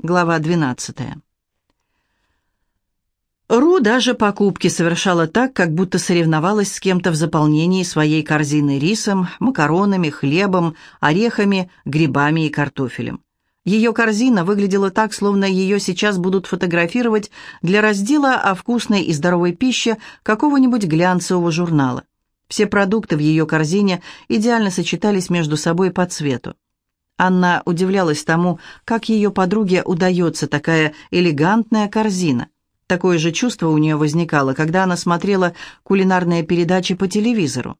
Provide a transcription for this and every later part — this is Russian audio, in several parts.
Глава 12. Ру даже покупки совершала так, как будто соревновалась с кем-то в заполнении своей корзины рисом, макаронами, хлебом, орехами, грибами и картофелем. Ее корзина выглядела так, словно ее сейчас будут фотографировать для раздела о вкусной и здоровой пище какого-нибудь глянцевого журнала. Все продукты в ее корзине идеально сочетались между собой по цвету. Анна удивлялась тому, как ее подруге удается такая элегантная корзина. Такое же чувство у нее возникало, когда она смотрела кулинарные передачи по телевизору.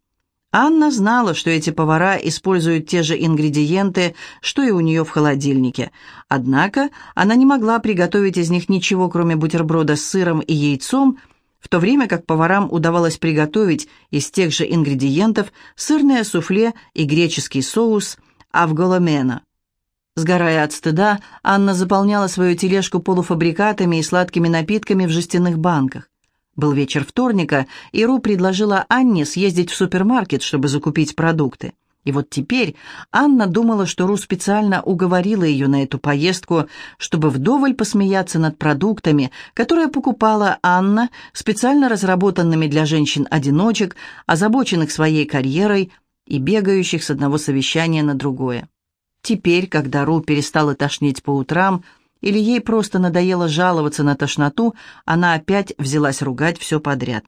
Анна знала, что эти повара используют те же ингредиенты, что и у нее в холодильнике. Однако она не могла приготовить из них ничего, кроме бутерброда с сыром и яйцом, в то время как поварам удавалось приготовить из тех же ингредиентов сырное суфле и греческий соус – Авголомена. Сгорая от стыда, Анна заполняла свою тележку полуфабрикатами и сладкими напитками в жестяных банках. Был вечер вторника, и Ру предложила Анне съездить в супермаркет, чтобы закупить продукты. И вот теперь Анна думала, что Ру специально уговорила ее на эту поездку, чтобы вдоволь посмеяться над продуктами, которые покупала Анна, специально разработанными для женщин-одиночек, озабоченных своей карьерой, и бегающих с одного совещания на другое. Теперь, когда Ру перестала тошнить по утрам, или ей просто надоело жаловаться на тошноту, она опять взялась ругать все подряд.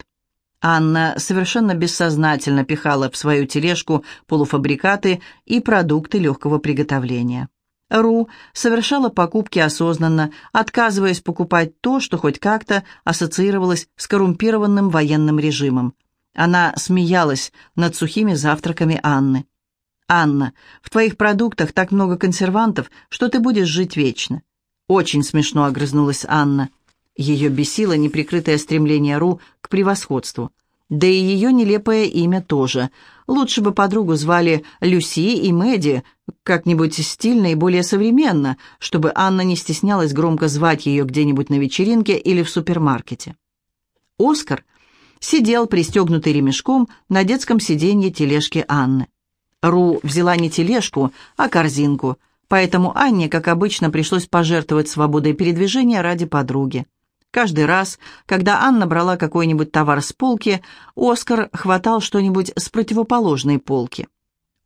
Анна совершенно бессознательно пихала в свою тележку полуфабрикаты и продукты легкого приготовления. Ру совершала покупки осознанно, отказываясь покупать то, что хоть как-то ассоциировалось с коррумпированным военным режимом. Она смеялась над сухими завтраками Анны. «Анна, в твоих продуктах так много консервантов, что ты будешь жить вечно». «Очень смешно», — огрызнулась Анна. Ее бесило неприкрытое стремление Ру к превосходству. Да и ее нелепое имя тоже. Лучше бы подругу звали Люси и Мэдди, как-нибудь стильно и более современно, чтобы Анна не стеснялась громко звать ее где-нибудь на вечеринке или в супермаркете. Оскар сидел, пристегнутый ремешком, на детском сиденье тележки Анны. Ру взяла не тележку, а корзинку, поэтому Анне, как обычно, пришлось пожертвовать свободой передвижения ради подруги. Каждый раз, когда Анна брала какой-нибудь товар с полки, Оскар хватал что-нибудь с противоположной полки.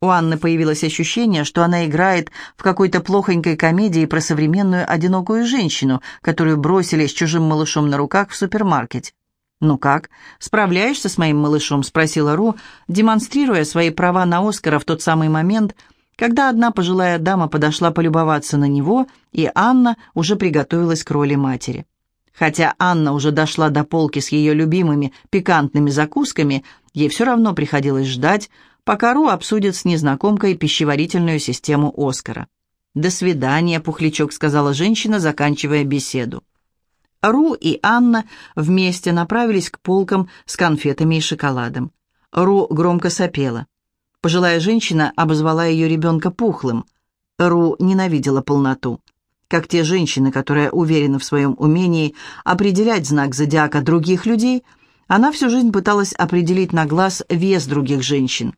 У Анны появилось ощущение, что она играет в какой-то плохонькой комедии про современную одинокую женщину, которую бросили с чужим малышом на руках в супермаркете. «Ну как, справляешься с моим малышом?» — спросила Ру, демонстрируя свои права на Оскара в тот самый момент, когда одна пожилая дама подошла полюбоваться на него, и Анна уже приготовилась к роли матери. Хотя Анна уже дошла до полки с ее любимыми пикантными закусками, ей все равно приходилось ждать, пока Ру обсудит с незнакомкой пищеварительную систему Оскара. «До свидания, Пухлячок», — сказала женщина, заканчивая беседу. Ру и Анна вместе направились к полкам с конфетами и шоколадом. Ру громко сопела. Пожилая женщина обозвала ее ребенка пухлым. Ру ненавидела полноту. Как те женщины, которые уверены в своем умении определять знак зодиака других людей, она всю жизнь пыталась определить на глаз вес других женщин.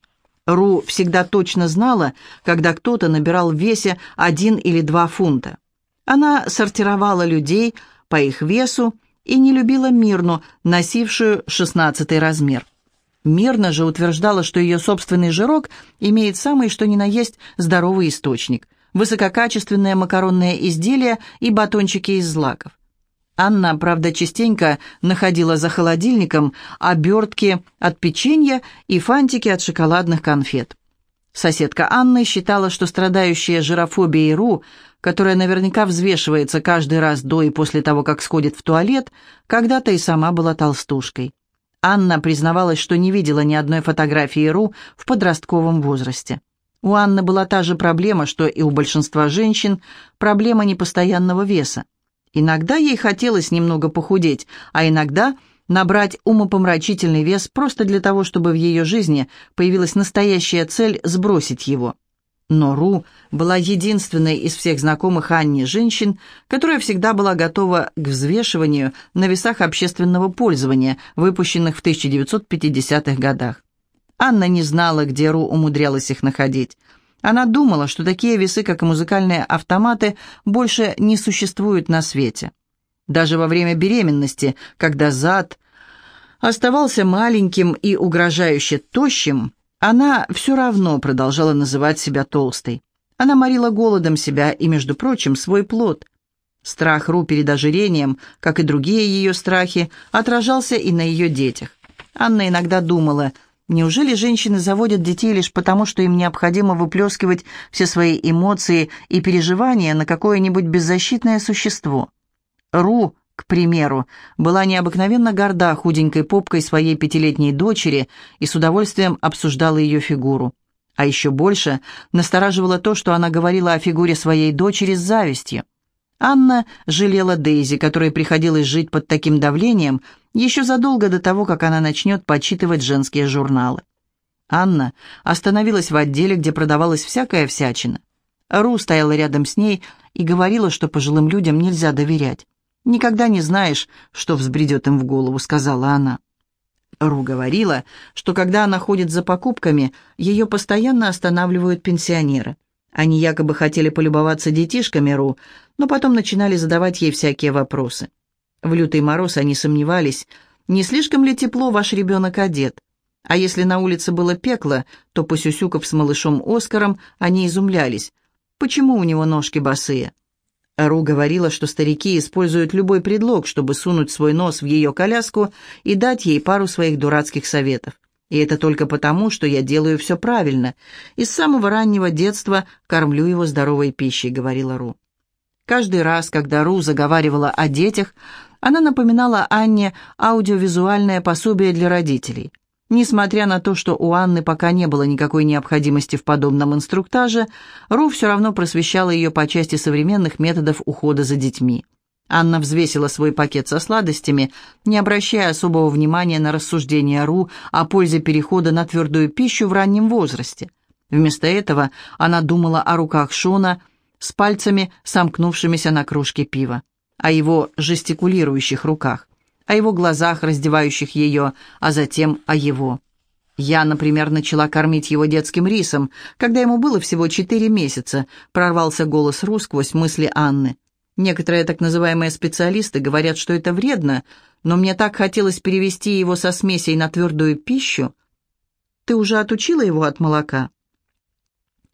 Ру всегда точно знала, когда кто-то набирал в весе один или два фунта. Она сортировала людей, по их весу и не любила Мирну, носившую шестнадцатый размер. Мирна же утверждала, что ее собственный жирок имеет самый что ни на есть здоровый источник – высококачественные макаронные изделия и батончики из злаков. Анна, правда, частенько находила за холодильником обертки от печенья и фантики от шоколадных конфет. Соседка Анны считала, что страдающая жирофобией Ру которая наверняка взвешивается каждый раз до и после того, как сходит в туалет, когда-то и сама была толстушкой. Анна признавалась, что не видела ни одной фотографии Ру в подростковом возрасте. У Анны была та же проблема, что и у большинства женщин, проблема непостоянного веса. Иногда ей хотелось немного похудеть, а иногда набрать умопомрачительный вес просто для того, чтобы в ее жизни появилась настоящая цель сбросить его. Но Ру была единственной из всех знакомых Анне женщин, которая всегда была готова к взвешиванию на весах общественного пользования, выпущенных в 1950-х годах. Анна не знала, где Ру умудрялась их находить. Она думала, что такие весы, как и музыкальные автоматы, больше не существуют на свете. Даже во время беременности, когда зад оставался маленьким и угрожающе тощим, она все равно продолжала называть себя толстой. Она морила голодом себя и, между прочим, свой плод. Страх Ру перед ожирением, как и другие ее страхи, отражался и на ее детях. Анна иногда думала, неужели женщины заводят детей лишь потому, что им необходимо выплескивать все свои эмоции и переживания на какое-нибудь беззащитное существо? Ру, к примеру, была необыкновенно горда худенькой попкой своей пятилетней дочери и с удовольствием обсуждала ее фигуру. А еще больше настораживало то, что она говорила о фигуре своей дочери с завистью. Анна жалела Дейзи, которой приходилось жить под таким давлением еще задолго до того, как она начнет почитывать женские журналы. Анна остановилась в отделе, где продавалась всякая всячина. Ру стояла рядом с ней и говорила, что пожилым людям нельзя доверять. «Никогда не знаешь, что взбредет им в голову», — сказала она. Ру говорила, что когда она ходит за покупками, ее постоянно останавливают пенсионеры. Они якобы хотели полюбоваться детишками Ру, но потом начинали задавать ей всякие вопросы. В лютый мороз они сомневались, не слишком ли тепло ваш ребенок одет. А если на улице было пекло, то, посюсюков с малышом Оскаром, они изумлялись. Почему у него ножки босые? Ру говорила, что старики используют любой предлог, чтобы сунуть свой нос в ее коляску и дать ей пару своих дурацких советов. И это только потому, что я делаю все правильно. И с самого раннего детства кормлю его здоровой пищей, говорила Ру. Каждый раз, когда Ру заговаривала о детях, она напоминала Анне аудиовизуальное пособие для родителей. Несмотря на то, что у Анны пока не было никакой необходимости в подобном инструктаже, Ру все равно просвещала ее по части современных методов ухода за детьми. Анна взвесила свой пакет со сладостями, не обращая особого внимания на рассуждения Ру о пользе перехода на твердую пищу в раннем возрасте. Вместо этого она думала о руках Шона с пальцами, сомкнувшимися на кружке пива, о его жестикулирующих руках, о его глазах, раздевающих ее, а затем о его. Я, например, начала кормить его детским рисом, когда ему было всего четыре месяца, прорвался голос Ру сквозь мысли Анны. Некоторые так называемые специалисты говорят, что это вредно, но мне так хотелось перевести его со смесей на твердую пищу. Ты уже отучила его от молока?»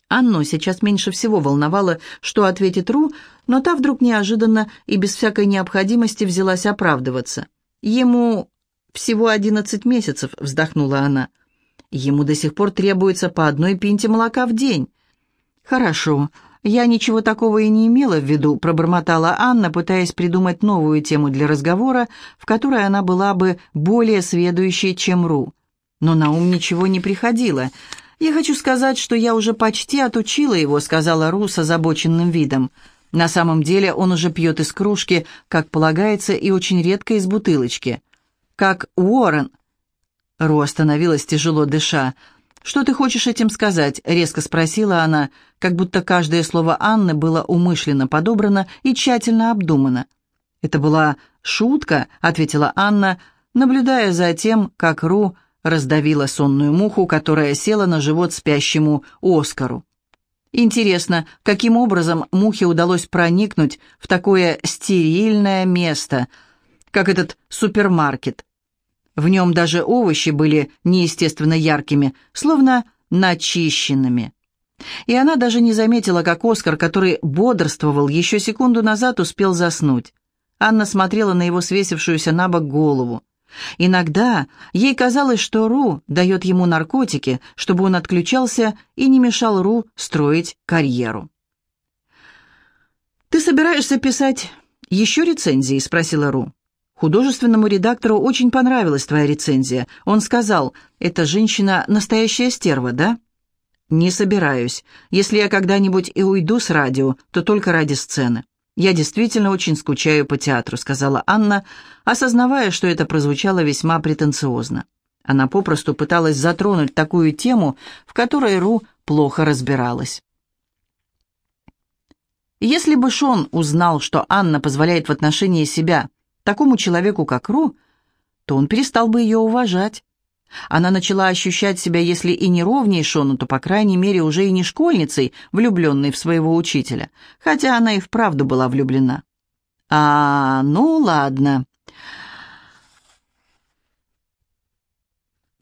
Анну сейчас меньше всего волновало, что ответит Ру, но та вдруг неожиданно и без всякой необходимости взялась оправдываться. «Ему всего одиннадцать месяцев», — вздохнула она. «Ему до сих пор требуется по одной пинте молока в день». «Хорошо, «Я ничего такого и не имела в виду», — пробормотала Анна, пытаясь придумать новую тему для разговора, в которой она была бы более сведущей, чем Ру. Но на ум ничего не приходило. «Я хочу сказать, что я уже почти отучила его», — сказала Ру с озабоченным видом. «На самом деле он уже пьет из кружки, как полагается, и очень редко из бутылочки. Как Уоррен». Ру остановилась, тяжело дыша. «Что ты хочешь этим сказать?» — резко спросила она, как будто каждое слово Анны было умышленно подобрано и тщательно обдумано. «Это была шутка», — ответила Анна, наблюдая за тем, как Ру раздавила сонную муху, которая села на живот спящему Оскару. Интересно, каким образом мухе удалось проникнуть в такое стерильное место, как этот супермаркет? В нем даже овощи были неестественно яркими, словно начищенными. И она даже не заметила, как Оскар, который бодрствовал еще секунду назад, успел заснуть. Анна смотрела на его свесившуюся на бок голову. Иногда ей казалось, что Ру дает ему наркотики, чтобы он отключался и не мешал Ру строить карьеру. «Ты собираешься писать еще рецензии?» — спросила Ру. Художественному редактору очень понравилась твоя рецензия. Он сказал, эта женщина настоящая стерва, да? Не собираюсь. Если я когда-нибудь и уйду с радио, то только ради сцены. Я действительно очень скучаю по театру, сказала Анна, осознавая, что это прозвучало весьма претенциозно. Она попросту пыталась затронуть такую тему, в которой Ру плохо разбиралась. Если бы Шон узнал, что Анна позволяет в отношении себя такому человеку, как Ру, то он перестал бы ее уважать. Она начала ощущать себя, если и не ровней Шону, то, по крайней мере, уже и не школьницей, влюбленной в своего учителя, хотя она и вправду была влюблена. «А, ну ладно»,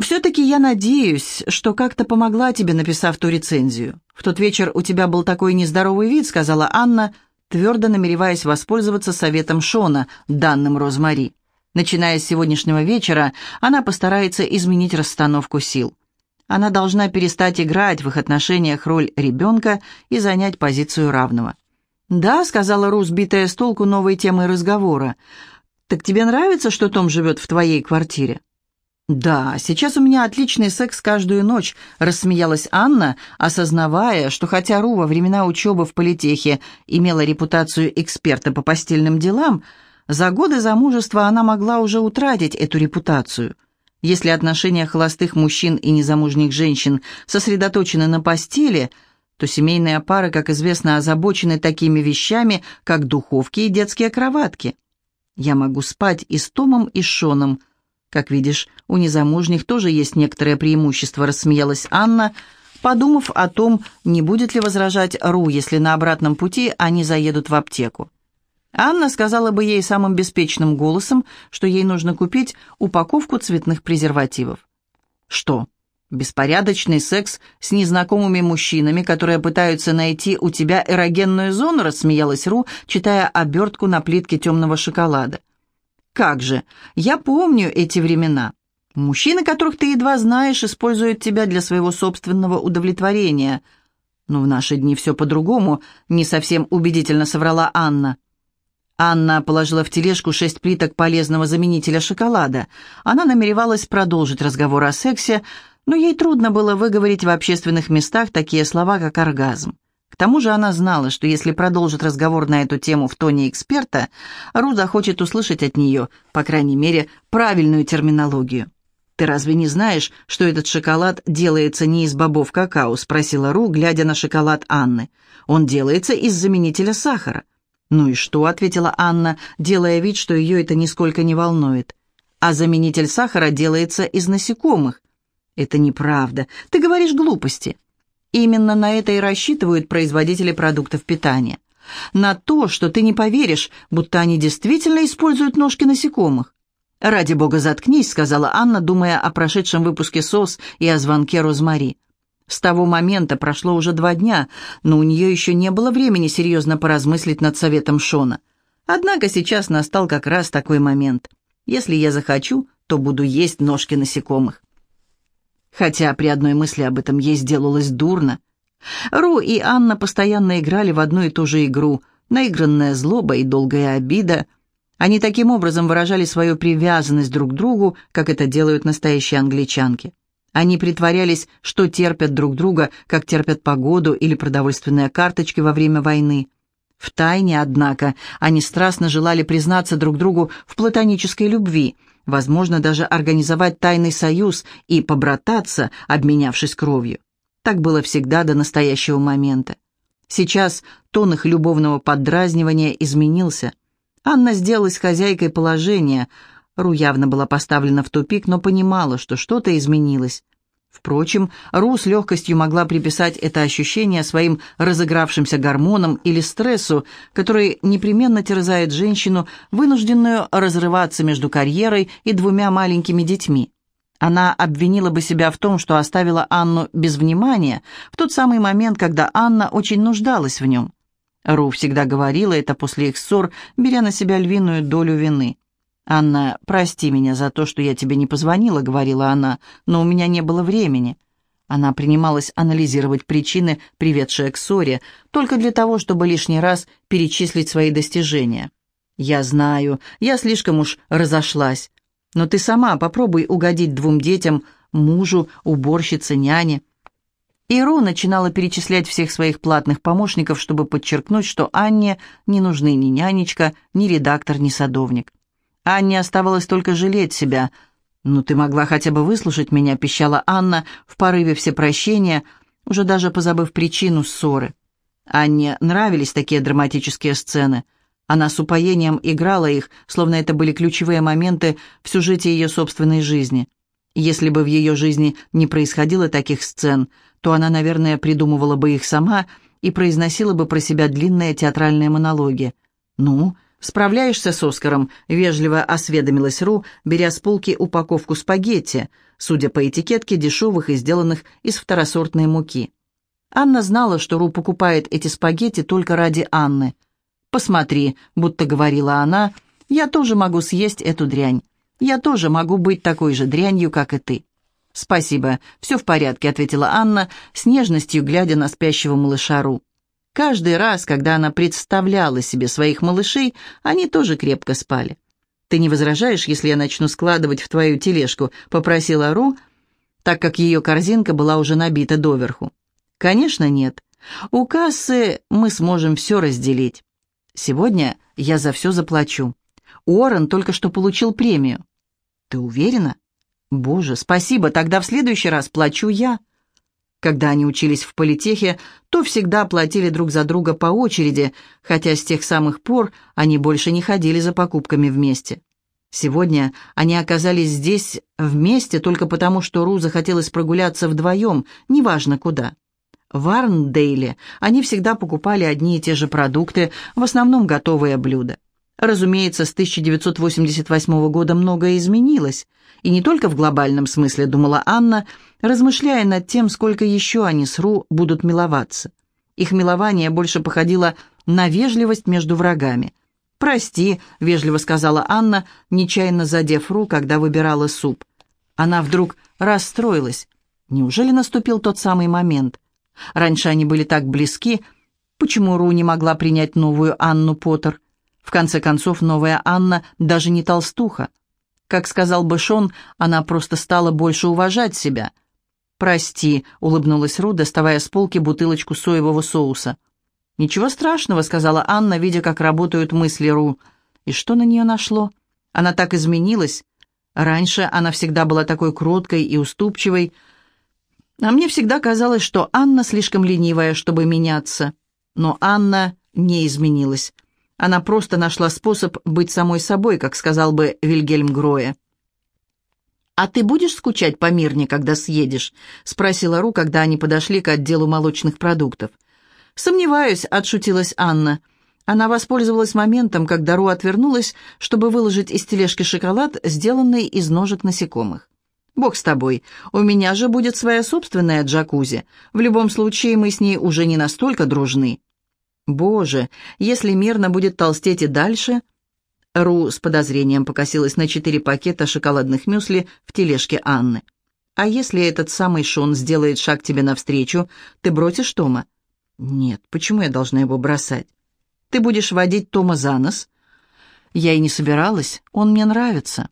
«Все-таки я надеюсь, что как-то помогла тебе, написав ту рецензию. В тот вечер у тебя был такой нездоровый вид», — сказала Анна, твердо намереваясь воспользоваться советом Шона, данным Розмари. Начиная с сегодняшнего вечера, она постарается изменить расстановку сил. Она должна перестать играть в их отношениях роль ребенка и занять позицию равного. «Да», — сказала Ру, сбитая с толку новой темой разговора. «Так тебе нравится, что Том живет в твоей квартире?» «Да, сейчас у меня отличный секс каждую ночь», — рассмеялась Анна, осознавая, что хотя Ру во времена учебы в политехе имела репутацию эксперта по постельным делам, за годы замужества она могла уже утратить эту репутацию. Если отношения холостых мужчин и незамужних женщин сосредоточены на постели, то семейные пары, как известно, озабочены такими вещами, как духовки и детские кроватки. «Я могу спать и с Томом, и с Шоном», — «Как видишь, у незамужних тоже есть некоторое преимущество», — рассмеялась Анна, подумав о том, не будет ли возражать Ру, если на обратном пути они заедут в аптеку. Анна сказала бы ей самым беспечным голосом, что ей нужно купить упаковку цветных презервативов. «Что?» «Беспорядочный секс с незнакомыми мужчинами, которые пытаются найти у тебя эрогенную зону», рассмеялась Ру, читая обертку на плитке темного шоколада. Как же, я помню эти времена. Мужчины, которых ты едва знаешь, используют тебя для своего собственного удовлетворения. Но в наши дни все по-другому, не совсем убедительно соврала Анна. Анна положила в тележку шесть плиток полезного заменителя шоколада. Она намеревалась продолжить разговор о сексе, но ей трудно было выговорить в общественных местах такие слова, как оргазм. К тому же она знала, что если продолжит разговор на эту тему в тоне эксперта, Ру захочет услышать от нее, по крайней мере, правильную терминологию. «Ты разве не знаешь, что этот шоколад делается не из бобов какао?» — спросила Ру, глядя на шоколад Анны. «Он делается из заменителя сахара». «Ну и что?» — ответила Анна, делая вид, что ее это нисколько не волнует. «А заменитель сахара делается из насекомых». «Это неправда. Ты говоришь глупости». Именно на это и рассчитывают производители продуктов питания. На то, что ты не поверишь, будто они действительно используют ножки насекомых. «Ради бога, заткнись», — сказала Анна, думая о прошедшем выпуске «СОС» и о звонке Розмари. С того момента прошло уже два дня, но у нее еще не было времени серьезно поразмыслить над советом Шона. Однако сейчас настал как раз такой момент. Если я захочу, то буду есть ножки насекомых хотя при одной мысли об этом ей сделалось дурно. Ру и Анна постоянно играли в одну и ту же игру, наигранная злоба и долгая обида. Они таким образом выражали свою привязанность друг к другу, как это делают настоящие англичанки. Они притворялись, что терпят друг друга, как терпят погоду или продовольственные карточки во время войны. В тайне, однако, они страстно желали признаться друг другу в платонической любви – возможно, даже организовать тайный союз и побрататься, обменявшись кровью. Так было всегда до настоящего момента. Сейчас тон их любовного поддразнивания изменился. Анна сделалась хозяйкой положения. Ру явно была поставлена в тупик, но понимала, что что-то изменилось. Впрочем, Ру с легкостью могла приписать это ощущение своим разыгравшимся гормонам или стрессу, который непременно терзает женщину, вынужденную разрываться между карьерой и двумя маленькими детьми. Она обвинила бы себя в том, что оставила Анну без внимания в тот самый момент, когда Анна очень нуждалась в нем. Ру всегда говорила это после их ссор, беря на себя львиную долю вины. «Анна, прости меня за то, что я тебе не позвонила», — говорила она, «но у меня не было времени». Она принималась анализировать причины, приведшие к ссоре, только для того, чтобы лишний раз перечислить свои достижения. «Я знаю, я слишком уж разошлась. Но ты сама попробуй угодить двум детям, мужу, уборщице, няне». Иру начинала перечислять всех своих платных помощников, чтобы подчеркнуть, что Анне не нужны ни нянечка, ни редактор, ни садовник. Анне оставалось только жалеть себя. «Ну, ты могла хотя бы выслушать меня», — пищала Анна в порыве всепрощения, уже даже позабыв причину ссоры. Анне нравились такие драматические сцены. Она с упоением играла их, словно это были ключевые моменты в сюжете ее собственной жизни. Если бы в ее жизни не происходило таких сцен, то она, наверное, придумывала бы их сама и произносила бы про себя длинные театральные монологи. «Ну, справляешься с Оскаром?» — вежливо осведомилась Ру, беря с полки упаковку спагетти, судя по этикетке, дешевых и сделанных из второсортной муки. Анна знала, что Ру покупает эти спагетти только ради Анны. «Посмотри», — будто говорила она, — «я тоже могу съесть эту дрянь. Я тоже могу быть такой же дрянью, как и ты». «Спасибо, все в порядке», — ответила Анна, с нежностью глядя на спящего малыша Ру. Каждый раз, когда она представляла себе своих малышей, они тоже крепко спали. «Ты не возражаешь, если я начну складывать в твою тележку?» — попросила Ру, так как ее корзинка была уже набита доверху. «Конечно, нет. У кассы мы сможем все разделить. Сегодня я за все заплачу. Уоррен только что получил премию. Ты уверена? Боже, спасибо, тогда в следующий раз плачу я. Когда они учились в политехе, то всегда платили друг за друга по очереди, хотя с тех самых пор они больше не ходили за покупками вместе. Сегодня они оказались здесь вместе только потому, что Ру захотелось прогуляться вдвоем, неважно куда. В Арндейле они всегда покупали одни и те же продукты, в основном готовые блюда. Разумеется, с 1988 года многое изменилось. И не только в глобальном смысле, думала Анна, размышляя над тем, сколько еще они с Ру будут миловаться. Их милование больше походило на вежливость между врагами. «Прости», — вежливо сказала Анна, нечаянно задев Ру, когда выбирала суп. Она вдруг расстроилась. Неужели наступил тот самый момент? Раньше они были так близки. Почему Ру не могла принять новую Анну Поттер? В конце концов, новая Анна даже не толстуха. Как сказал бы Шон, она просто стала больше уважать себя. «Прости», — улыбнулась Ру, доставая с полки бутылочку соевого соуса. «Ничего страшного», — сказала Анна, видя, как работают мысли Ру. И что на нее нашло? Она так изменилась. Раньше она всегда была такой кроткой и уступчивой, а мне всегда казалось, что Анна слишком ленивая, чтобы меняться. Но Анна не изменилась. Она просто нашла способ быть самой собой, как сказал бы Вильгельм Гроя. «А ты будешь скучать по Мирне, когда съедешь?» — спросила Ру, когда они подошли к отделу молочных продуктов. «Сомневаюсь», — отшутилась Анна. Она воспользовалась моментом, когда Ру отвернулась, чтобы выложить из тележки шоколад, сделанный из ножек насекомых. «Бог с тобой, у меня же будет своя собственная джакузи. В любом случае мы с ней уже не настолько дружны». Боже, если мирно будет толстеть и дальше... Ру с подозрением покосилась на четыре пакета шоколадных мюсли в тележке Анны. «А если этот самый Шон сделает шаг тебе навстречу, ты бросишь Тома?» «Нет, почему я должна его бросать?» «Ты будешь водить Тома за нос?» «Я и не собиралась, он мне нравится».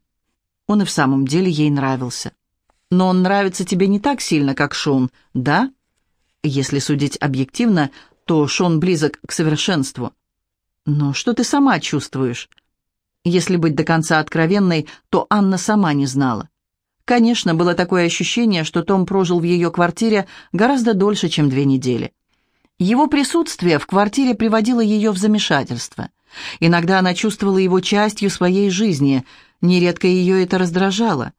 Он и в самом деле ей нравился. «Но он нравится тебе не так сильно, как Шон, да?» Если судить объективно, то Шон близок к совершенству. Но что ты сама чувствуешь? Если быть до конца откровенной, то Анна сама не знала. Конечно, было такое ощущение, что Том прожил в ее квартире гораздо дольше, чем две недели. Его присутствие в квартире приводило ее в замешательство. Иногда она чувствовала его частью своей жизни, нередко ее это раздражало.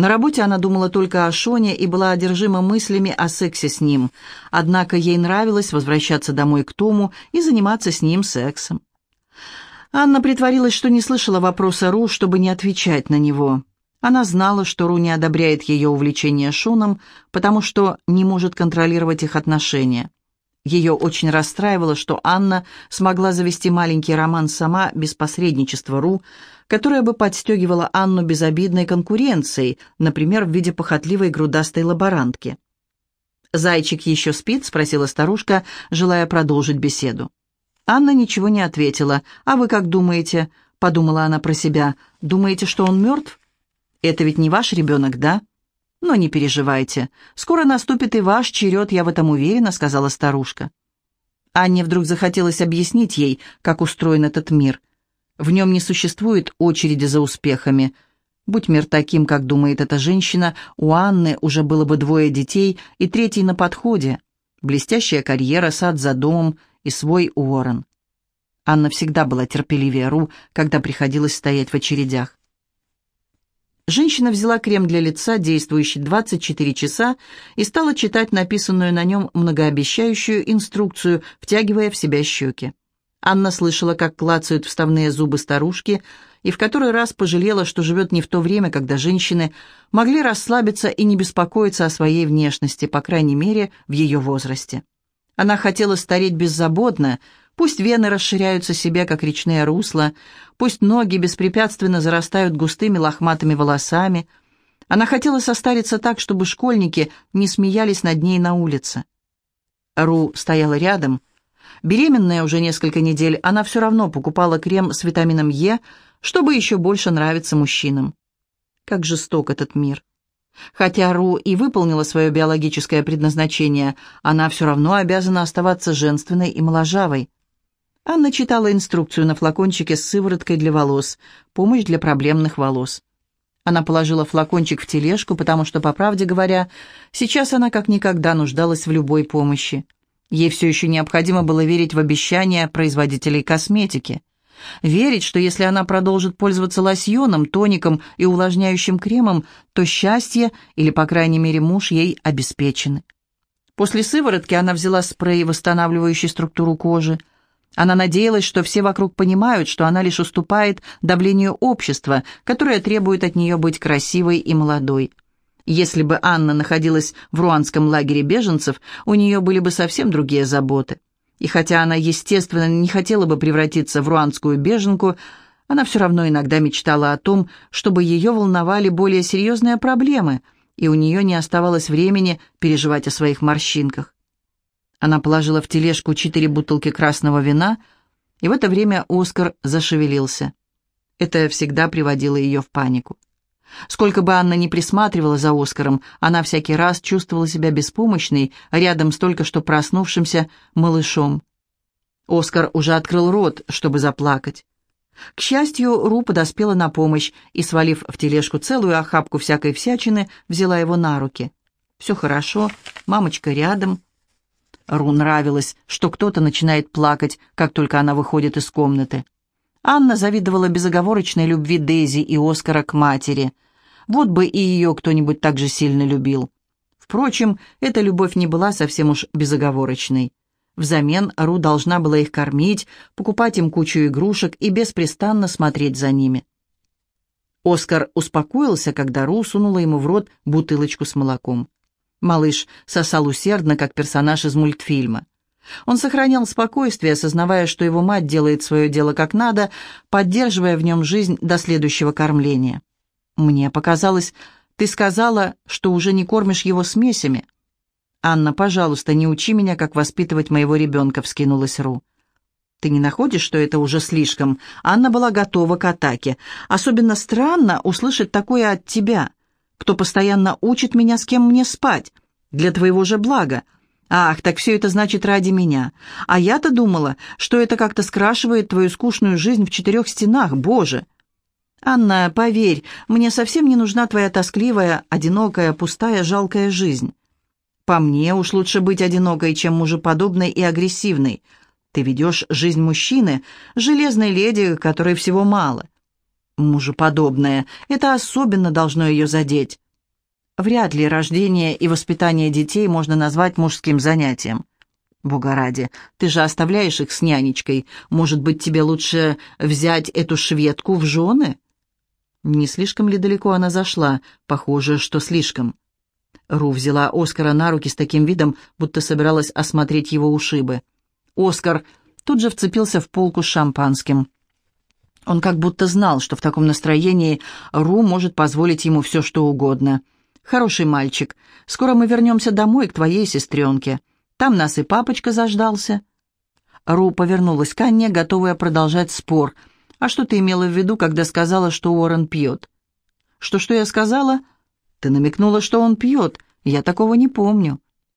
На работе она думала только о Шоне и была одержима мыслями о сексе с ним. Однако ей нравилось возвращаться домой к Тому и заниматься с ним сексом. Анна притворилась, что не слышала вопроса Ру, чтобы не отвечать на него. Она знала, что Ру не одобряет ее увлечение Шоном, потому что не может контролировать их отношения. Ее очень расстраивало, что Анна смогла завести маленький роман сама, без посредничества Ру, которая бы подстегивала Анну безобидной конкуренцией, например, в виде похотливой грудастой лаборантки. «Зайчик еще спит?» — спросила старушка, желая продолжить беседу. Анна ничего не ответила. «А вы как думаете?» — подумала она про себя. «Думаете, что он мертв? Это ведь не ваш ребенок, да?» «Но не переживайте. Скоро наступит и ваш черед, я в этом уверена», — сказала старушка. Анне вдруг захотелось объяснить ей, как устроен этот мир. В нем не существует очереди за успехами. Будь мир таким, как думает эта женщина, у Анны уже было бы двое детей и третий на подходе. Блестящая карьера, сад за домом и свой Уоррен. Анна всегда была терпеливее Ру, когда приходилось стоять в очередях. Женщина взяла крем для лица, действующий 24 часа, и стала читать написанную на нем многообещающую инструкцию, втягивая в себя щеки. Анна слышала, как клацают вставные зубы старушки, и в который раз пожалела, что живет не в то время, когда женщины могли расслабиться и не беспокоиться о своей внешности, по крайней мере, в ее возрасте. Она хотела стареть беззаботно, пусть вены расширяются себе, как речные русла, пусть ноги беспрепятственно зарастают густыми лохматыми волосами. Она хотела состариться так, чтобы школьники не смеялись над ней на улице. Ру стояла рядом, Беременная уже несколько недель, она все равно покупала крем с витамином Е, чтобы еще больше нравиться мужчинам. Как жесток этот мир. Хотя Ру и выполнила свое биологическое предназначение, она все равно обязана оставаться женственной и моложавой. Анна читала инструкцию на флакончике с сывороткой для волос, помощь для проблемных волос. Она положила флакончик в тележку, потому что, по правде говоря, сейчас она как никогда нуждалась в любой помощи. Ей все еще необходимо было верить в обещания производителей косметики. Верить, что если она продолжит пользоваться лосьоном, тоником и увлажняющим кремом, то счастье, или, по крайней мере, муж ей обеспечены. После сыворотки она взяла спрей, восстанавливающий структуру кожи. Она надеялась, что все вокруг понимают, что она лишь уступает давлению общества, которое требует от нее быть красивой и молодой. Если бы Анна находилась в руанском лагере беженцев, у нее были бы совсем другие заботы. И хотя она, естественно, не хотела бы превратиться в руанскую беженку, она все равно иногда мечтала о том, чтобы ее волновали более серьезные проблемы, и у нее не оставалось времени переживать о своих морщинках. Она положила в тележку четыре бутылки красного вина, и в это время Оскар зашевелился. Это всегда приводило ее в панику. Сколько бы Анна ни присматривала за Оскаром, она всякий раз чувствовала себя беспомощной рядом с только что проснувшимся малышом. Оскар уже открыл рот, чтобы заплакать. К счастью, Ру подоспела на помощь и, свалив в тележку целую охапку всякой всячины, взяла его на руки. «Все хорошо, мамочка рядом». Ру нравилось, что кто-то начинает плакать, как только она выходит из комнаты. Анна завидовала безоговорочной любви Дейзи и Оскара к матери. Вот бы и ее кто-нибудь так же сильно любил. Впрочем, эта любовь не была совсем уж безоговорочной. Взамен Ру должна была их кормить, покупать им кучу игрушек и беспрестанно смотреть за ними. Оскар успокоился, когда Ру сунула ему в рот бутылочку с молоком. Малыш сосал усердно, как персонаж из мультфильма. Он сохранял спокойствие, осознавая, что его мать делает свое дело как надо, поддерживая в нем жизнь до следующего кормления. «Мне показалось, ты сказала, что уже не кормишь его смесями». «Анна, пожалуйста, не учи меня, как воспитывать моего ребенка», — вскинулась Ру. «Ты не находишь, что это уже слишком?» Анна была готова к атаке. «Особенно странно услышать такое от тебя, кто постоянно учит меня, с кем мне спать, для твоего же блага. «Ах, так все это значит ради меня. А я-то думала, что это как-то скрашивает твою скучную жизнь в четырех стенах, Боже!» «Анна, поверь, мне совсем не нужна твоя тоскливая, одинокая, пустая, жалкая жизнь. По мне уж лучше быть одинокой, чем мужеподобной и агрессивной. Ты ведешь жизнь мужчины, железной леди, которой всего мало. Мужеподобная, это особенно должно ее задеть. Вряд ли рождение и воспитание детей можно назвать мужским занятием. Бога ради, ты же оставляешь их с нянечкой. Может быть, тебе лучше взять эту шведку в жены? Не слишком ли далеко она зашла? Похоже, что слишком. Ру взяла Оскара на руки с таким видом, будто собиралась осмотреть его ушибы. Оскар тут же вцепился в полку с шампанским. Он как будто знал, что в таком настроении Ру может позволить ему все, что угодно — «Хороший мальчик. Скоро мы вернемся домой к твоей сестренке. Там нас и папочка заждался». Ру повернулась к Анне, готовая продолжать спор. «А что ты имела в виду, когда сказала, что Уоррен пьет?» «Что-что я сказала?» «Ты намекнула, что он пьет. Я такого не помню.